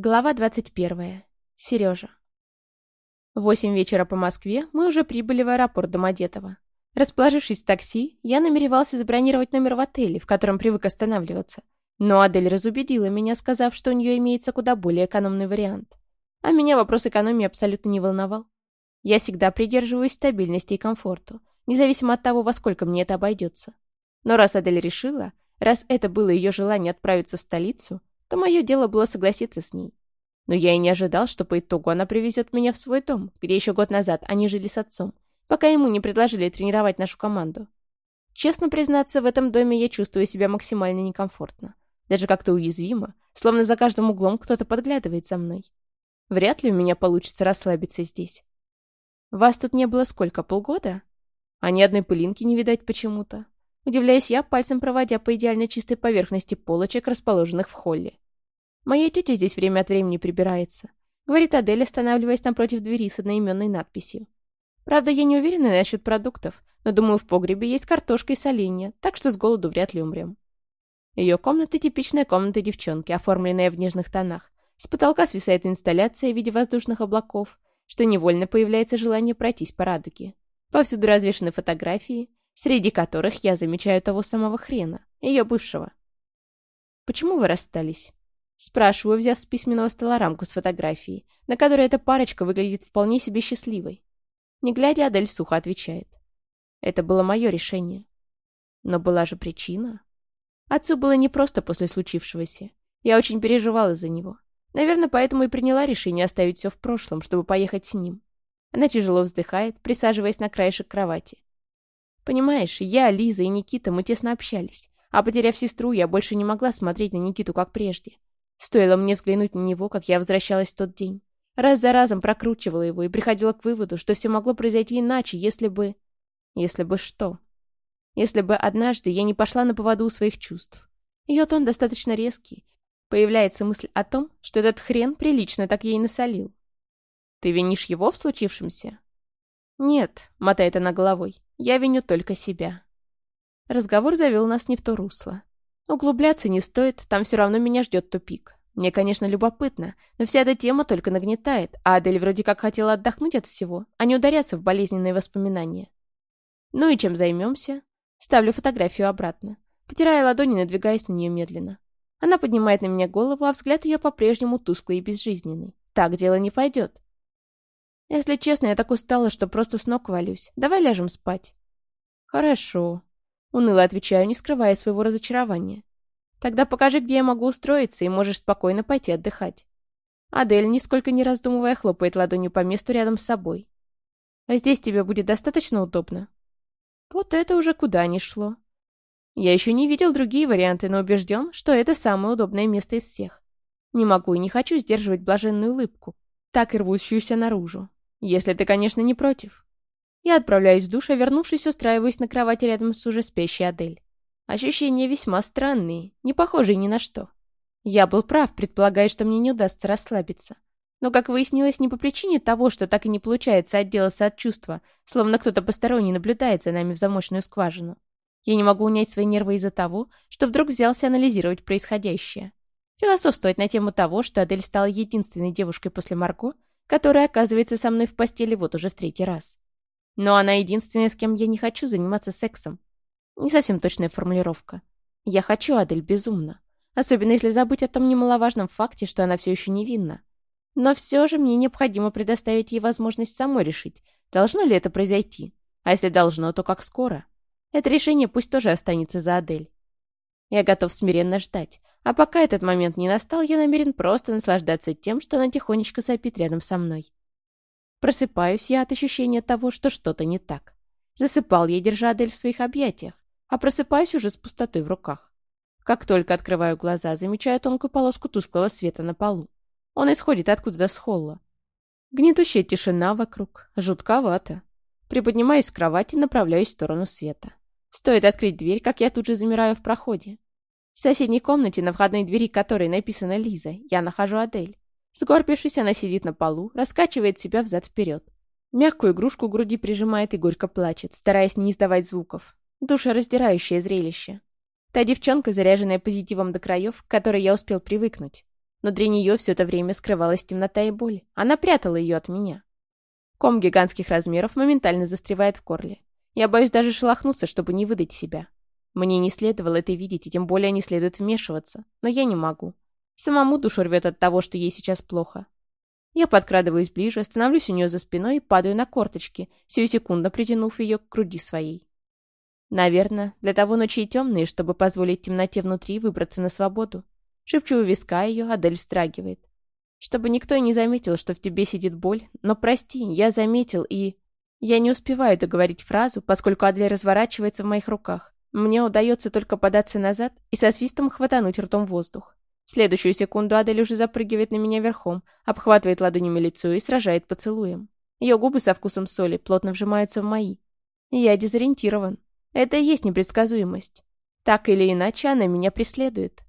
Глава 21. Сережа. Восемь вечера по Москве мы уже прибыли в аэропорт Домодедово. Расположившись в такси, я намеревался забронировать номер в отеле, в котором привык останавливаться. Но Адель разубедила меня, сказав, что у нее имеется куда более экономный вариант. А меня вопрос экономии абсолютно не волновал. Я всегда придерживаюсь стабильности и комфорту, независимо от того, во сколько мне это обойдется. Но раз Адель решила, раз это было ее желание отправиться в столицу, то мое дело было согласиться с ней. Но я и не ожидал, что по итогу она привезет меня в свой дом, где еще год назад они жили с отцом, пока ему не предложили тренировать нашу команду. Честно признаться, в этом доме я чувствую себя максимально некомфортно. Даже как-то уязвимо, словно за каждым углом кто-то подглядывает за мной. Вряд ли у меня получится расслабиться здесь. Вас тут не было сколько, полгода? А ни одной пылинки не видать почему-то. Удивляюсь я, пальцем проводя по идеально чистой поверхности полочек, расположенных в холле. Моя тетя здесь время от времени прибирается. Говорит Адель, останавливаясь напротив двери с одноименной надписью. Правда, я не уверена насчет продуктов, но думаю, в погребе есть картошка и соленья, так что с голоду вряд ли умрем. Ее комната — типичная комната девчонки, оформленная в нежных тонах. С потолка свисает инсталляция в виде воздушных облаков, что невольно появляется желание пройтись по радуге. Повсюду развешаны фотографии, среди которых я замечаю того самого хрена, ее бывшего. «Почему вы расстались?» Спрашиваю, взяв с письменного стола рамку с фотографией, на которой эта парочка выглядит вполне себе счастливой. Не глядя, Адель сухо отвечает. Это было мое решение. Но была же причина. Отцу было непросто после случившегося. Я очень переживала за него. Наверное, поэтому и приняла решение оставить все в прошлом, чтобы поехать с ним. Она тяжело вздыхает, присаживаясь на краешек кровати. Понимаешь, я, Лиза и Никита, мы тесно общались. А потеряв сестру, я больше не могла смотреть на Никиту, как прежде. Стоило мне взглянуть на него, как я возвращалась в тот день. Раз за разом прокручивала его и приходила к выводу, что все могло произойти иначе, если бы... Если бы что? Если бы однажды я не пошла на поводу у своих чувств. Ее тон достаточно резкий. Появляется мысль о том, что этот хрен прилично так ей насолил. Ты винишь его в случившемся? «Нет», — мотает она головой, — «я виню только себя». Разговор завел нас не в то русло. Углубляться не стоит, там все равно меня ждет тупик. Мне, конечно, любопытно, но вся эта тема только нагнетает, а Адель вроде как хотела отдохнуть от всего, а не ударяться в болезненные воспоминания. Ну и чем займемся? Ставлю фотографию обратно. Потирая ладони, надвигаясь на нее медленно. Она поднимает на меня голову, а взгляд ее по-прежнему тусклый и безжизненный. Так дело не пойдет. Если честно, я так устала, что просто с ног валюсь. Давай ляжем спать. Хорошо. Уныло отвечаю, не скрывая своего разочарования. Тогда покажи, где я могу устроиться, и можешь спокойно пойти отдыхать. Адель, нисколько не раздумывая, хлопает ладонью по месту рядом с собой. А здесь тебе будет достаточно удобно? Вот это уже куда ни шло. Я еще не видел другие варианты, но убежден, что это самое удобное место из всех. Не могу и не хочу сдерживать блаженную улыбку, так и рвущуюся наружу. Если ты, конечно, не против. Я отправляюсь в душ, а вернувшись, устраиваюсь на кровати рядом с уже спящей Адель. Ощущения весьма странные, не похожие ни на что. Я был прав, предполагая, что мне не удастся расслабиться. Но, как выяснилось, не по причине того, что так и не получается отделаться от чувства, словно кто-то посторонний наблюдает за нами в замочную скважину. Я не могу унять свои нервы из-за того, что вдруг взялся анализировать происходящее. Философствовать на тему того, что Адель стала единственной девушкой после Марко, которая оказывается со мной в постели вот уже в третий раз. Но она единственная, с кем я не хочу заниматься сексом. Не совсем точная формулировка. Я хочу Адель безумно. Особенно если забыть о том немаловажном факте, что она все еще невинна. Но все же мне необходимо предоставить ей возможность самой решить, должно ли это произойти. А если должно, то как скоро. Это решение пусть тоже останется за Адель. Я готов смиренно ждать. А пока этот момент не настал, я намерен просто наслаждаться тем, что она тихонечко сопит рядом со мной. Просыпаюсь я от ощущения того, что что-то не так. Засыпал я, держа Адель в своих объятиях, а просыпаюсь уже с пустотой в руках. Как только открываю глаза, замечаю тонкую полоску тусклого света на полу. Он исходит откуда-то с холла. Гнетущая тишина вокруг. Жутковато. Приподнимаюсь с кровати и направляюсь в сторону света. Стоит открыть дверь, как я тут же замираю в проходе. В соседней комнате, на входной двери которой написано «Лиза», я нахожу Адель. Сгорбившись, она сидит на полу, раскачивает себя взад-вперед. Мягкую игрушку к груди прижимает и горько плачет, стараясь не издавать звуков. Душераздирающее зрелище. Та девчонка, заряженная позитивом до краев, к которой я успел привыкнуть. для нее все это время скрывалась темнота и боль. Она прятала ее от меня. Ком гигантских размеров моментально застревает в горле. Я боюсь даже шелохнуться, чтобы не выдать себя. Мне не следовало это видеть, и тем более не следует вмешиваться. Но я не могу. Самому душу рвет от того, что ей сейчас плохо. Я подкрадываюсь ближе, становлюсь у нее за спиной и падаю на корточки, сию секунду притянув ее к груди своей. Наверное, для того ночи и темные, чтобы позволить темноте внутри выбраться на свободу. Шепчу у виска ее, Адель встрагивает. Чтобы никто не заметил, что в тебе сидит боль, но прости, я заметил и... Я не успеваю договорить фразу, поскольку Адель разворачивается в моих руках. Мне удается только податься назад и со свистом хватануть ртом воздух. В следующую секунду Адель уже запрыгивает на меня верхом, обхватывает ладонями лицо и сражает поцелуем. Ее губы со вкусом соли плотно вжимаются в мои. Я дезориентирован. Это и есть непредсказуемость. Так или иначе, она меня преследует.